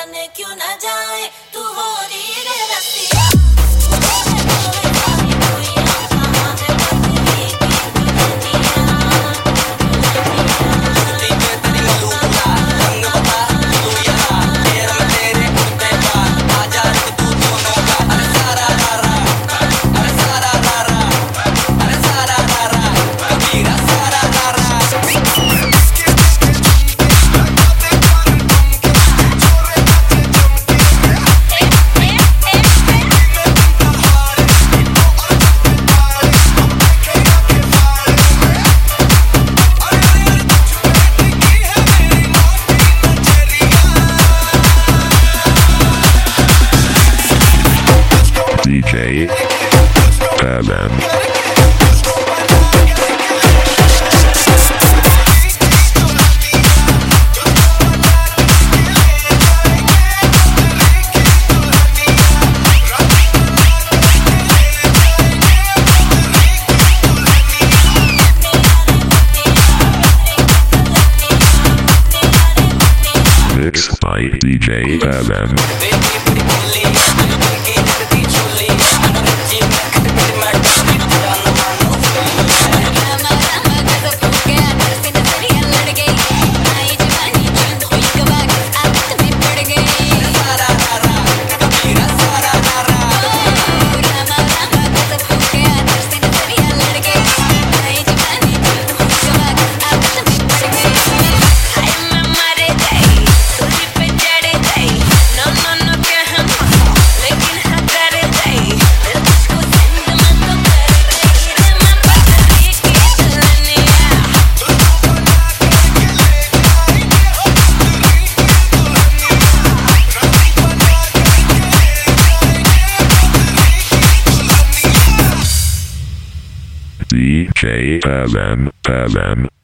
बने क्यों ना जाए तू हो रही MM. Mixed by DJ MM. DJ MM MM